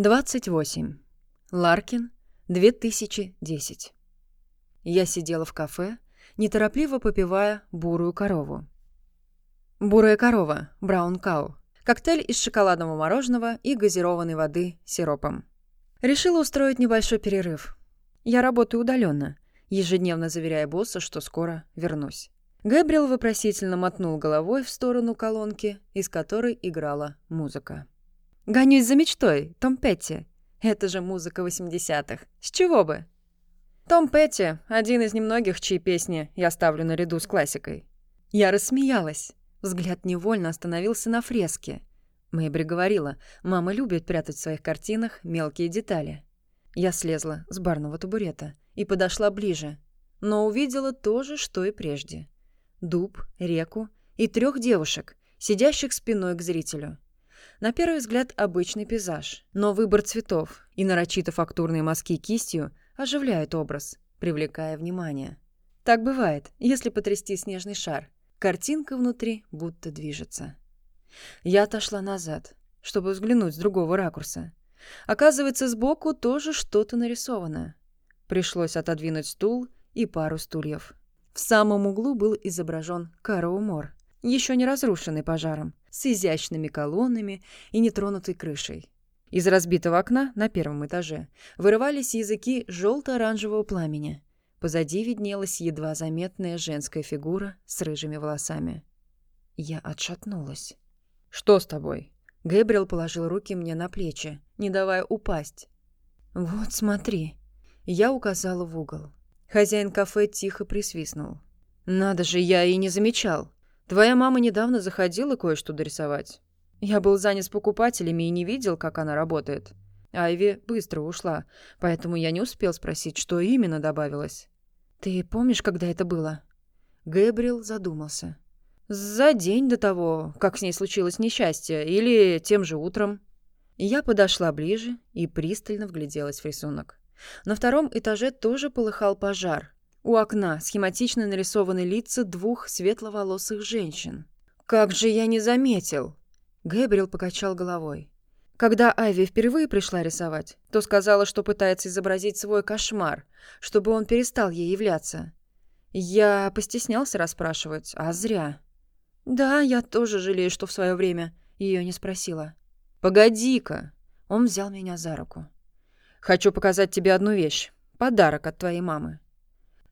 28. Ларкин, 2010. Я сидела в кафе, неторопливо попивая бурую корову. Бурая корова, браун кау. Коктейль из шоколадного мороженого и газированной воды сиропом. Решила устроить небольшой перерыв. Я работаю удаленно, ежедневно заверяя босса, что скоро вернусь. Гэбриэл вопросительно мотнул головой в сторону колонки, из которой играла музыка. «Гонюсь за мечтой, Том Петти. Это же музыка 80-х. С чего бы?» Том Петти — один из немногих, чьи песни я ставлю наряду с классикой. Я рассмеялась. Взгляд невольно остановился на фреске. Мэйбри говорила, мама любит прятать в своих картинах мелкие детали. Я слезла с барного табурета и подошла ближе, но увидела то же, что и прежде. Дуб, реку и трех девушек, сидящих спиной к зрителю. На первый взгляд обычный пейзаж, но выбор цветов и нарочито фактурные мазки кистью оживляют образ, привлекая внимание. Так бывает, если потрясти снежный шар. Картинка внутри будто движется. Я отошла назад, чтобы взглянуть с другого ракурса. Оказывается, сбоку тоже что-то нарисовано. Пришлось отодвинуть стул и пару стульев. В самом углу был изображен Караумор, еще не разрушенный пожаром, с изящными колоннами и нетронутой крышей. Из разбитого окна на первом этаже вырывались языки желто-оранжевого пламени. Позади виднелась едва заметная женская фигура с рыжими волосами. Я отшатнулась. «Что с тобой?» Гэбриэл положил руки мне на плечи, не давая упасть. «Вот смотри». Я указала в угол. Хозяин кафе тихо присвистнул. «Надо же, я и не замечал. Твоя мама недавно заходила кое-что дорисовать. Я был занят с покупателями и не видел, как она работает. Айви быстро ушла, поэтому я не успел спросить, что именно добавилось. «Ты помнишь, когда это было?» Гэбриэл задумался. «За день до того, как с ней случилось несчастье, или тем же утром». Я подошла ближе и пристально вгляделась в рисунок. На втором этаже тоже полыхал пожар, у окна схематично нарисованы лица двух светловолосых женщин. «Как же я не заметил!» Гэбриэл покачал головой. Когда Айви впервые пришла рисовать, то сказала, что пытается изобразить свой кошмар, чтобы он перестал ей являться. Я постеснялся расспрашивать, а зря. Да, я тоже жалею, что в свое время ее не спросила. «Погоди-ка!» Он взял меня за руку. «Хочу показать тебе одну вещь. Подарок от твоей мамы».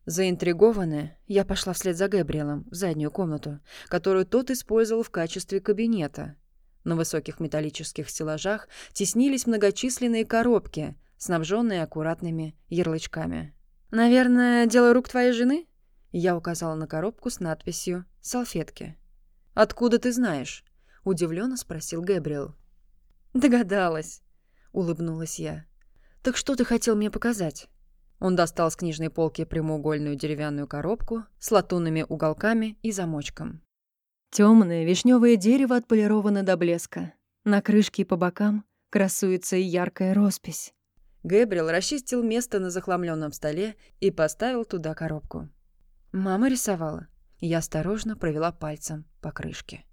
Заинтригованная, я пошла вслед за Гэбриэлом в заднюю комнату, которую тот использовал в качестве кабинета. На высоких металлических стеллажах теснились многочисленные коробки, снабженные аккуратными ярлычками. «Наверное, дело рук твоей жены?» Я указала на коробку с надписью «Салфетки». «Откуда ты знаешь?» — удивленно спросил Гэбриэл. «Догадалась», — улыбнулась я. «Так что ты хотел мне показать?» Он достал с книжной полки прямоугольную деревянную коробку с латунными уголками и замочком. Темное вишневое дерево отполировано до блеска. На крышке и по бокам красуется яркая роспись. Гэбриэл расчистил место на захламленном столе и поставил туда коробку. Мама рисовала. Я осторожно провела пальцем по крышке.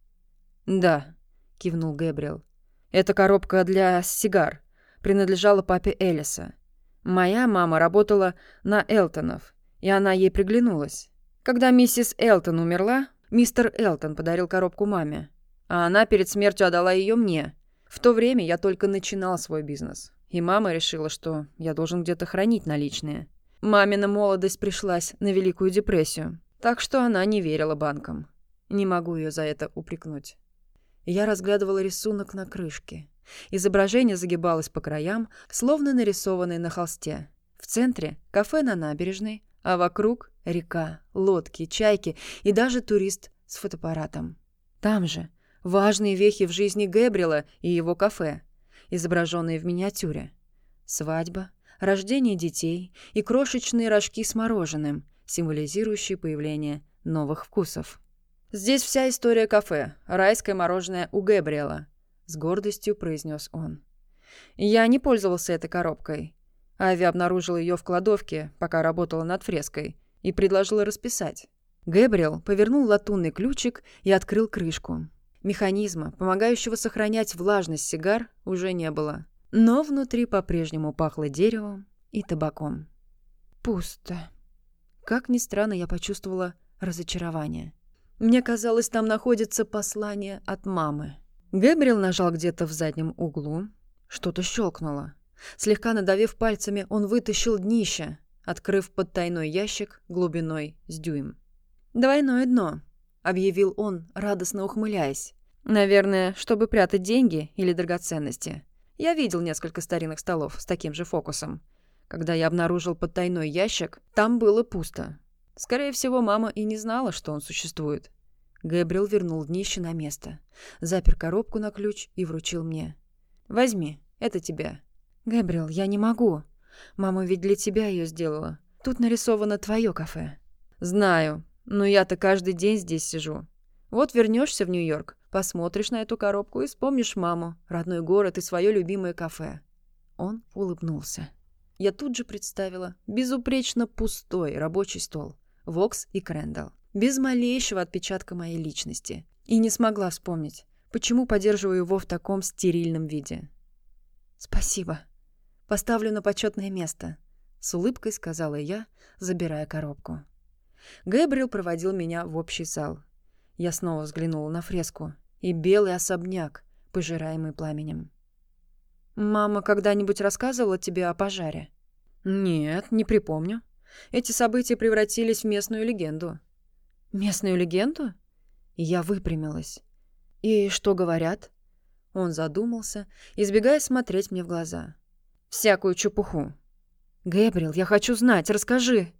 «Да», — кивнул Гэбриэл. «Это коробка для сигар. Принадлежала папе Элиса. Моя мама работала на Элтонов, и она ей приглянулась. Когда миссис Элтон умерла, мистер Элтон подарил коробку маме, а она перед смертью отдала ее мне. В то время я только начинал свой бизнес, и мама решила, что я должен где-то хранить наличные. Мамина молодость пришлась на Великую депрессию, так что она не верила банкам. Не могу ее за это упрекнуть. Я разглядывала рисунок на крышке. Изображение загибалось по краям, словно нарисованное на холсте. В центре — кафе на набережной, а вокруг — река, лодки, чайки и даже турист с фотоаппаратом. Там же — важные вехи в жизни Гэбриэла и его кафе, изображенные в миниатюре. Свадьба, рождение детей и крошечные рожки с мороженым, символизирующие появление новых вкусов. Здесь вся история кафе, райское мороженое у Гэбриэла — с гордостью произнес он. Я не пользовался этой коробкой. Ави обнаружила ее в кладовке, пока работала над фреской, и предложила расписать. Гэбриэл повернул латунный ключик и открыл крышку. Механизма, помогающего сохранять влажность сигар, уже не было. Но внутри по-прежнему пахло деревом и табаком. Пусто. Как ни странно, я почувствовала разочарование. Мне казалось, там находится послание от мамы. Гэбриэл нажал где-то в заднем углу. Что-то щелкнуло. Слегка надавив пальцами, он вытащил днище, открыв подтайной ящик глубиной с дюйм. «Двойное дно», — объявил он, радостно ухмыляясь. «Наверное, чтобы прятать деньги или драгоценности. Я видел несколько старинных столов с таким же фокусом. Когда я обнаружил подтайной ящик, там было пусто. Скорее всего, мама и не знала, что он существует. Гэбриэл вернул днище на место, запер коробку на ключ и вручил мне. «Возьми, это тебя». «Гэбриэл, я не могу. Мама ведь для тебя ее сделала. Тут нарисовано твое кафе». «Знаю, но я-то каждый день здесь сижу. Вот вернешься в Нью-Йорк, посмотришь на эту коробку и вспомнишь маму, родной город и свое любимое кафе». Он улыбнулся. Я тут же представила безупречно пустой рабочий стол, Вокс и Крэндалл, без малейшего отпечатка моей личности. И не смогла вспомнить, почему поддерживаю его в таком стерильном виде. «Спасибо. Поставлю на почетное место», — с улыбкой сказала я, забирая коробку. Гэбриэл проводил меня в общий зал. Я снова взглянула на фреску и белый особняк, пожираемый пламенем. «Мама когда-нибудь рассказывала тебе о пожаре?» «Нет, не припомню», эти события превратились в местную легенду. Местную легенду? Я выпрямилась. И что говорят? Он задумался, избегая смотреть мне в глаза. Всякую чепуху. Гэбриэл, я хочу знать, расскажи.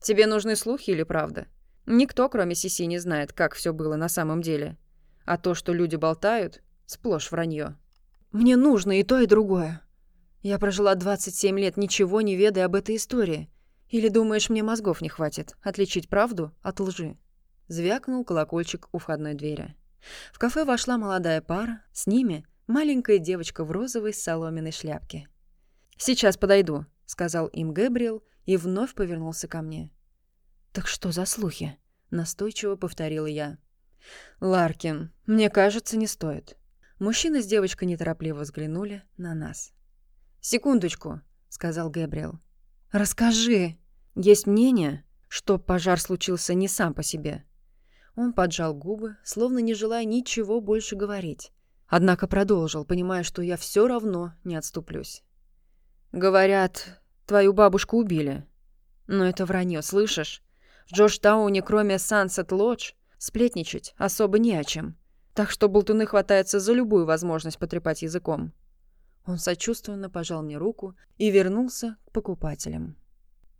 Тебе нужны слухи или правда? Никто, кроме Сиси, не знает, как все было на самом деле. А то, что люди болтают, сплошь вранье. Мне нужно и то, и другое. Я прожила 27 лет, ничего не ведая об этой истории. Или думаешь, мне мозгов не хватит отличить правду от лжи?» Звякнул колокольчик у входной двери. В кафе вошла молодая пара, с ними маленькая девочка в розовой соломенной шляпке. «Сейчас подойду», — сказал им Гэбриэл и вновь повернулся ко мне. «Так что за слухи?» — настойчиво повторила я. «Ларкин, мне кажется, не стоит». Мужчина с девочкой неторопливо взглянули на нас. «Секундочку», — сказал Гэбриэл. «Расскажи!» Есть мнение, что пожар случился не сам по себе. Он поджал губы, словно не желая ничего больше говорить. Однако продолжил, понимая, что я все равно не отступлюсь. «Говорят, твою бабушку убили. Но это вранье, слышишь? В Джорджтауне, кроме Сансет Лодж, сплетничать особо не о чем. Так что болтуны хватаются за любую возможность потрепать языком». Он сочувственно пожал мне руку и вернулся к покупателям.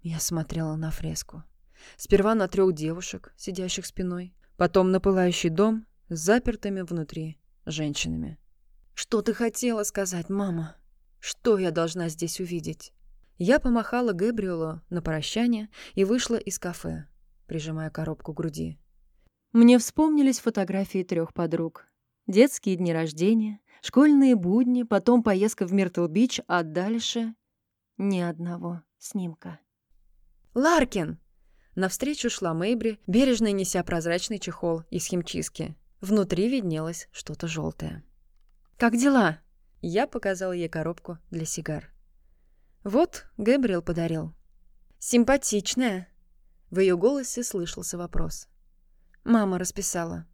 Я смотрела на фреску. Сперва на трех девушек, сидящих спиной, потом на пылающий дом с запертыми внутри женщинами. «Что ты хотела сказать, мама? Что я должна здесь увидеть?» Я помахала Гэбриэлу на прощание и вышла из кафе, прижимая коробку к груди. Мне вспомнились фотографии трех подруг. Детские дни рождения, школьные будни, потом поездка в Миртл-Бич, а дальше ни одного снимка. «Ларкин!» Навстречу шла Мэйбри, бережно неся прозрачный чехол из химчистки. Внутри виднелось что-то желтое. «Как дела?» Я показала ей коробку для сигар. «Вот, Гэбриэл подарил». «Симпатичная!» В ее голосе слышался вопрос. «Мама расписала».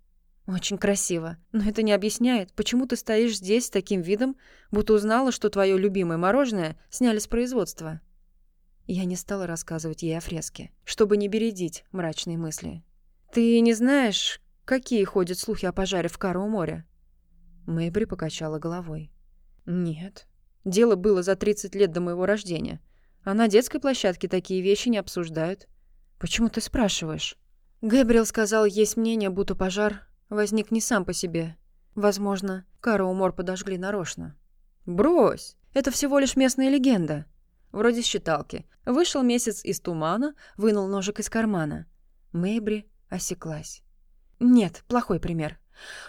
«Очень красиво. Но это не объясняет, почему ты стоишь здесь с таким видом, будто узнала, что твое любимое мороженое сняли с производства». Я не стала рассказывать ей о фреске, чтобы не бередить мрачные мысли. «Ты не знаешь, какие ходят слухи о пожаре в Кару море?» Мэйбри покачала головой. «Нет. Дело было за 30 лет до моего рождения. А на детской площадке такие вещи не обсуждают. Почему ты спрашиваешь?» Гэбриэл сказал, есть мнение, будто пожар возник не сам по себе. Возможно, Кару мор подожгли нарочно. «Брось! Это всего лишь местная легенда вроде считалки. Вышел месяц из тумана, вынул ножик из кармана. Мэйбри осеклась. «Нет, плохой пример.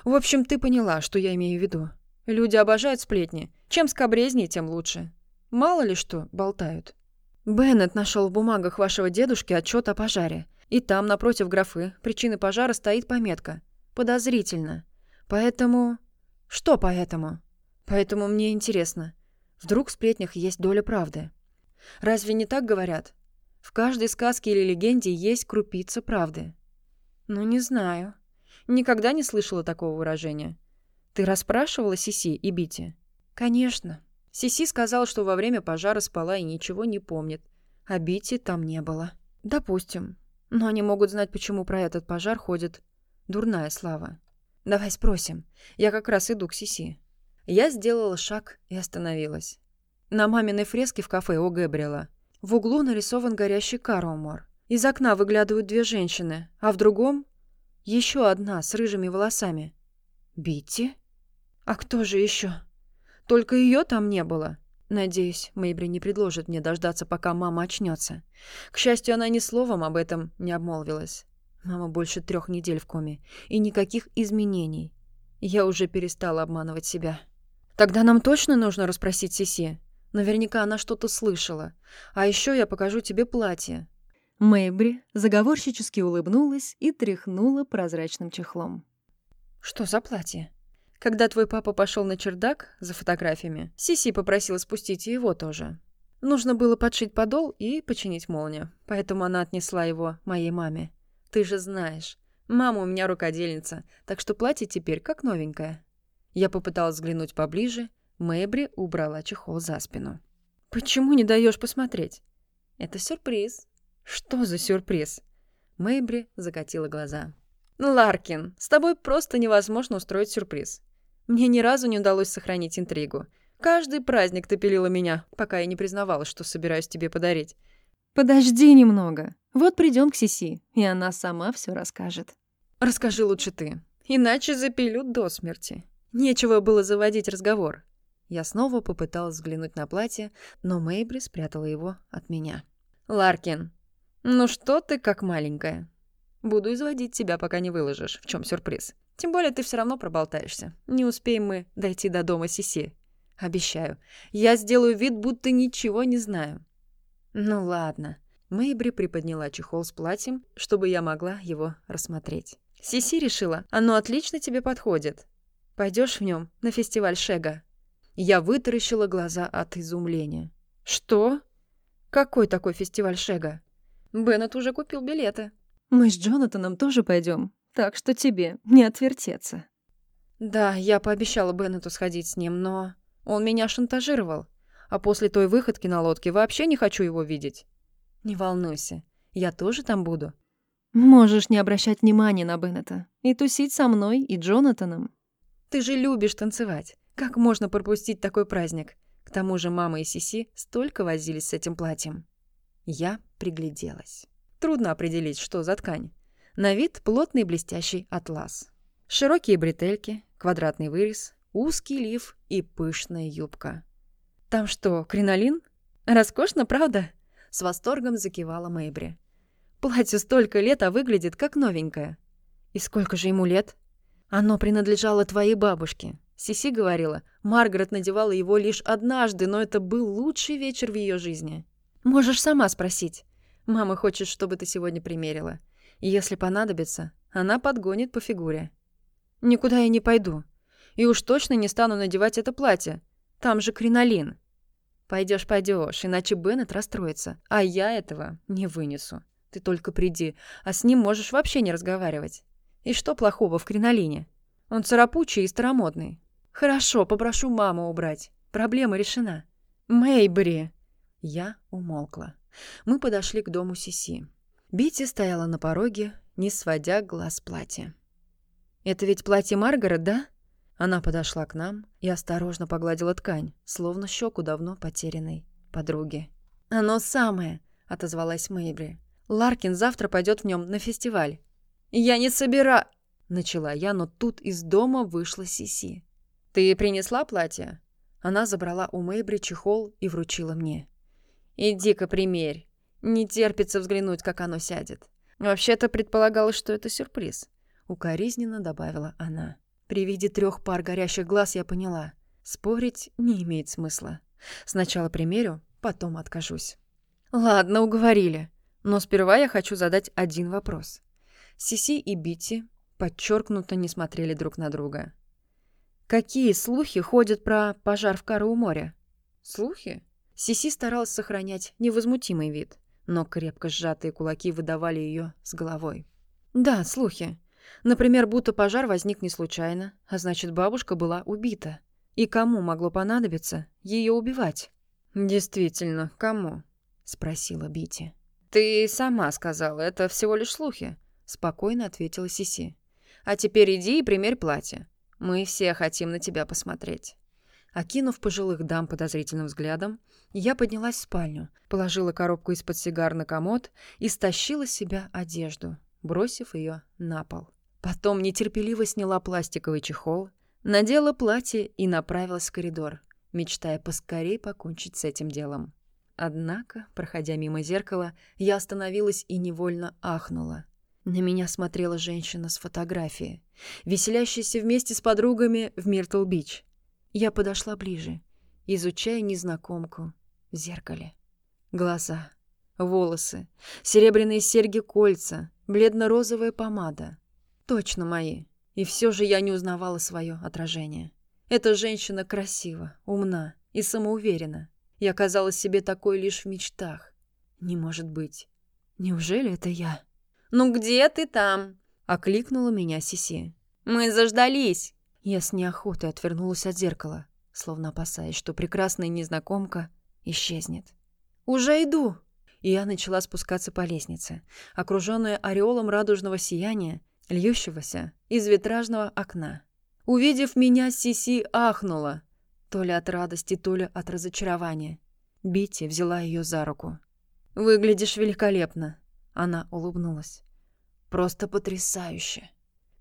В общем, ты поняла, что я имею в виду. Люди обожают сплетни. Чем скобрезнее, тем лучше. Мало ли что болтают». Беннет нашел в бумагах вашего дедушки отчет о пожаре. И там, напротив графы, причины пожара стоит пометка. Подозрительно. Поэтому... Что поэтому? Поэтому мне интересно. Вдруг в сплетнях есть доля правды. Разве не так говорят? В каждой сказке или легенде есть крупица правды. Ну, не знаю. Никогда не слышала такого выражения. Ты расспрашивала Сиси и Бити? Конечно. Сиси сказала, что во время пожара спала и ничего не помнит. А Бити там не было. Допустим. Но они могут знать, почему про этот пожар ходит дурная слава. Давай спросим. Я как раз иду к Сиси. Я сделала шаг и остановилась. На маминой фреске в кафе у Гэбриэла в углу нарисован горящий карумор. Из окна выглядывают две женщины, а в другом — еще одна с рыжими волосами. Битти? А кто же еще? Только ее там не было. Надеюсь, Мэйбри не предложит мне дождаться, пока мама очнется. К счастью, она ни словом об этом не обмолвилась. Мама больше трех недель в коме, и никаких изменений. Я уже перестала обманывать себя. Тогда нам точно нужно расспросить Сиси. Наверняка она что-то слышала. А еще я покажу тебе платье. Мэйбри заговорщически улыбнулась и тряхнула прозрачным чехлом. Что за платье? Когда твой папа пошел на чердак за фотографиями, Сиси попросила спустить его тоже. Нужно было подшить подол и починить молнию, поэтому она отнесла его моей маме. Ты же знаешь, мама у меня рукодельница, так что платье теперь как новенькое. Я попыталась взглянуть поближе, Мэбри убрала чехол за спину. «Почему не даешь посмотреть?» «Это сюрприз». «Что за сюрприз?» Мэйбри закатила глаза. «Ларкин, с тобой просто невозможно устроить сюрприз. Мне ни разу не удалось сохранить интригу. Каждый праздник ты пилила меня, пока я не признавалась, что собираюсь тебе подарить. Подожди немного. Вот придем к Сиси, и она сама все расскажет. Расскажи лучше ты, иначе запилю до смерти. Нечего было заводить разговор. Я снова попыталась взглянуть на платье, но Мэйбри спрятала его от меня. «Ларкин, ну что ты как маленькая? Буду изводить тебя, пока не выложишь, в чем сюрприз. Тем более ты все равно проболтаешься. Не успеем мы дойти до дома Сиси. Обещаю, я сделаю вид, будто ничего не знаю. Ну ладно. Мэйбри приподняла чехол с платьем, чтобы я могла его рассмотреть. Сиси решила, оно отлично тебе подходит. Пойдешь в нем на фестиваль Шега. Я вытаращила глаза от изумления. Что? Какой такой фестиваль Шега? Беннет уже купил билеты. Мы с Джонатаном тоже пойдем, так что тебе не отвертеться. Да, я пообещала Беннету сходить с ним, но он меня шантажировал. А после той выходки на лодке вообще не хочу его видеть. Не волнуйся, я тоже там буду. Можешь не обращать внимания на Беннета и тусить со мной и Джонатаном. Ты же любишь танцевать. Как можно пропустить такой праздник? К тому же мама и Сиси столько возились с этим платьем. Я пригляделась. Трудно определить, что за ткань. На вид плотный блестящий атлас. Широкие бретельки, квадратный вырез, узкий лиф и пышная юбка. «Там что, кринолин? Роскошно, правда?» С восторгом закивала Мэйбри. «Платью столько лет, а выглядит как новенькое». «И сколько же ему лет?» «Оно принадлежало твоей бабушке». Сиси говорила, Маргарет надевала его лишь однажды, но это был лучший вечер в ее жизни. «Можешь сама спросить. Мама хочет, чтобы ты сегодня примерила. Если понадобится, она подгонит по фигуре. Никуда я не пойду. И уж точно не стану надевать это платье. Там же кринолин. Пойдешь, пойдешь, иначе Беннет расстроится. А я этого не вынесу. Ты только приди, а с ним можешь вообще не разговаривать. И что плохого в кринолине? Он царапучий и старомодный. Хорошо, попрошу маму убрать. Проблема решена. Мэйбри. Я умолкла. Мы подошли к дому Сиси. Бити стояла на пороге, не сводя глаз платья. «Это ведь платье Маргарет, да?» Она подошла к нам и осторожно погладила ткань, словно щеку давно потерянной подруги. «Оно самое!» — отозвалась Мэйбри. «Ларкин завтра пойдет в нем на фестиваль». «Я не собира...» — начала я, но тут из дома вышла Сиси. «Ты принесла платье?» Она забрала у Мэйбри чехол и вручила мне. «Иди-ка примерь. Не терпится взглянуть, как оно сядет. Вообще-то предполагалось, что это сюрприз. Укоризненно добавила она. При виде трех пар горящих глаз я поняла. Спорить не имеет смысла. Сначала примерю, потом откажусь. Ладно, уговорили. Но сперва я хочу задать один вопрос. Сиси и Бити подчеркнуто не смотрели друг на друга. Какие слухи ходят про пожар в Кару море? Слухи? Сиси старалась сохранять невозмутимый вид, но крепко сжатые кулаки выдавали ее с головой. Да, слухи. Например, будто пожар возник не случайно, а значит, бабушка была убита. И кому могло понадобиться ее убивать? «Действительно, кому?» — спросила Бити. «Ты сама сказала, это всего лишь слухи», — спокойно ответила Сиси. «А теперь иди и примерь платье. Мы все хотим на тебя посмотреть». Окинув пожилых дам подозрительным взглядом, я поднялась в спальню, положила коробку из-под сигар на комод и стащила с себя одежду, бросив ее на пол. Потом нетерпеливо сняла пластиковый чехол, надела платье и направилась в коридор, мечтая поскорее покончить с этим делом. Однако, проходя мимо зеркала, я остановилась и невольно ахнула. На меня смотрела женщина с фотографии, веселящаяся вместе с подругами в Миртл-Бич. Я подошла ближе, изучая незнакомку в зеркале. Глаза, волосы, серебряные серьги-кольца, бледно-розовая помада. Точно мои. И все же я не узнавала свое отражение. Эта женщина красива, умна и самоуверена. Я казалась себе такой лишь в мечтах. Не может быть. Неужели это я? «Ну где ты там?» — окликнула меня Сиси. «Мы заждались!» Я с неохотой отвернулась от зеркала, словно опасаясь, что прекрасная незнакомка исчезнет. «Уже иду!» И я начала спускаться по лестнице, окруженная ореолом радужного сияния, льющегося из витражного окна. Увидев меня, Сиси ахнула, то ли от радости, то ли от разочарования. Бити взяла ее за руку. «Выглядишь великолепно!» Она улыбнулась. «Просто потрясающе!»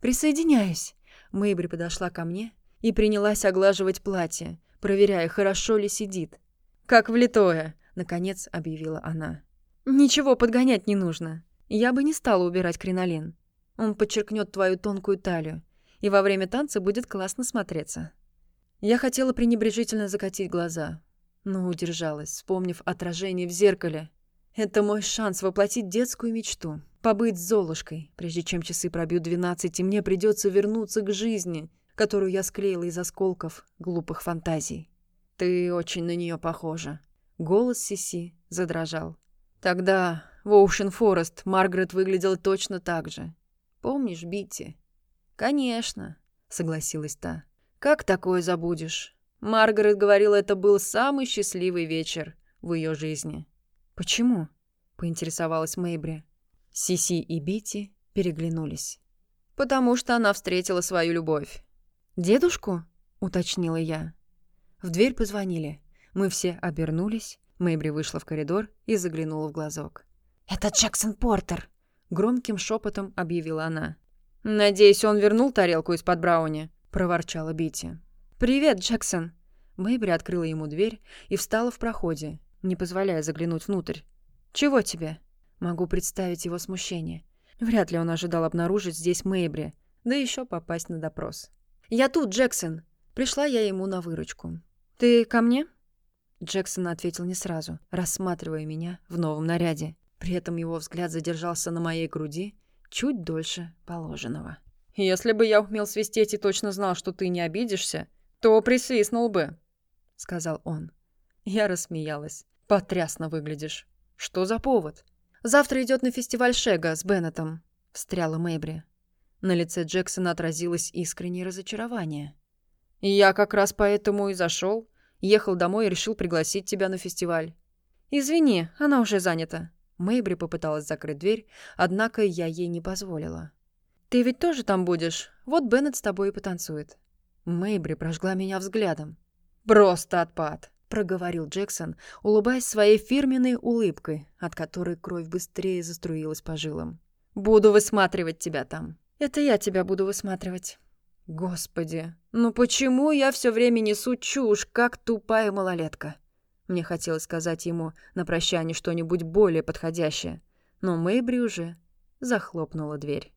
«Присоединяюсь!» Мэйбри подошла ко мне и принялась оглаживать платье, проверяя, хорошо ли сидит. «Как влитое!» — наконец объявила она. «Ничего подгонять не нужно. Я бы не стала убирать кринолин. Он подчеркнет твою тонкую талию, и во время танца будет классно смотреться». Я хотела пренебрежительно закатить глаза, но удержалась, вспомнив отражение в зеркале. Это мой шанс воплотить детскую мечту побыть с Золушкой, прежде чем часы пробьют двенадцать, и мне придется вернуться к жизни, которую я склеила из осколков глупых фантазий. Ты очень на нее похожа. Голос Сиси задрожал. Тогда в Оушен Форест Маргарет выглядела точно так же. Помнишь Битти? Конечно, согласилась та. Как такое забудешь? Маргарет говорила, это был самый счастливый вечер в ее жизни. Почему? поинтересовалась Мэйбри. Сиси и Бити переглянулись. «Потому что она встретила свою любовь». «Дедушку?» — уточнила я. В дверь позвонили. Мы все обернулись. Мэйбри вышла в коридор и заглянула в глазок. «Это Джексон Портер!» — громким шепотом объявила она. «Надеюсь, он вернул тарелку из-под брауни?» — проворчала Бити. «Привет, Джексон!» Мэйбри открыла ему дверь и встала в проходе, не позволяя заглянуть внутрь. «Чего тебе?» Могу представить его смущение. Вряд ли он ожидал обнаружить здесь Мэйбри, да еще попасть на допрос. «Я тут, Джексон!» Пришла я ему на выручку. «Ты ко мне?» Джексон ответил не сразу, рассматривая меня в новом наряде. При этом его взгляд задержался на моей груди чуть дольше положенного. «Если бы я умел свистеть и точно знал, что ты не обидишься, то присвистнул бы», — сказал он. Я рассмеялась. «Потрясно выглядишь. Что за повод?» «Завтра идет на фестиваль Шега с Беннетом», — встряла Мэйбри. На лице Джексона отразилось искреннее разочарование. «Я как раз поэтому и зашел. Ехал домой и решил пригласить тебя на фестиваль». «Извини, она уже занята». Мэйбри попыталась закрыть дверь, однако я ей не позволила. «Ты ведь тоже там будешь? Вот Беннет с тобой и потанцует». Мэйбри прожгла меня взглядом. «Просто отпад!» — проговорил Джексон, улыбаясь своей фирменной улыбкой, от которой кровь быстрее заструилась по жилам. «Буду высматривать тебя там». «Это я тебя буду высматривать». «Господи, ну почему я все время несу чушь, как тупая малолетка?» Мне хотелось сказать ему на прощание что-нибудь более подходящее, но Мэйбри уже захлопнула дверь.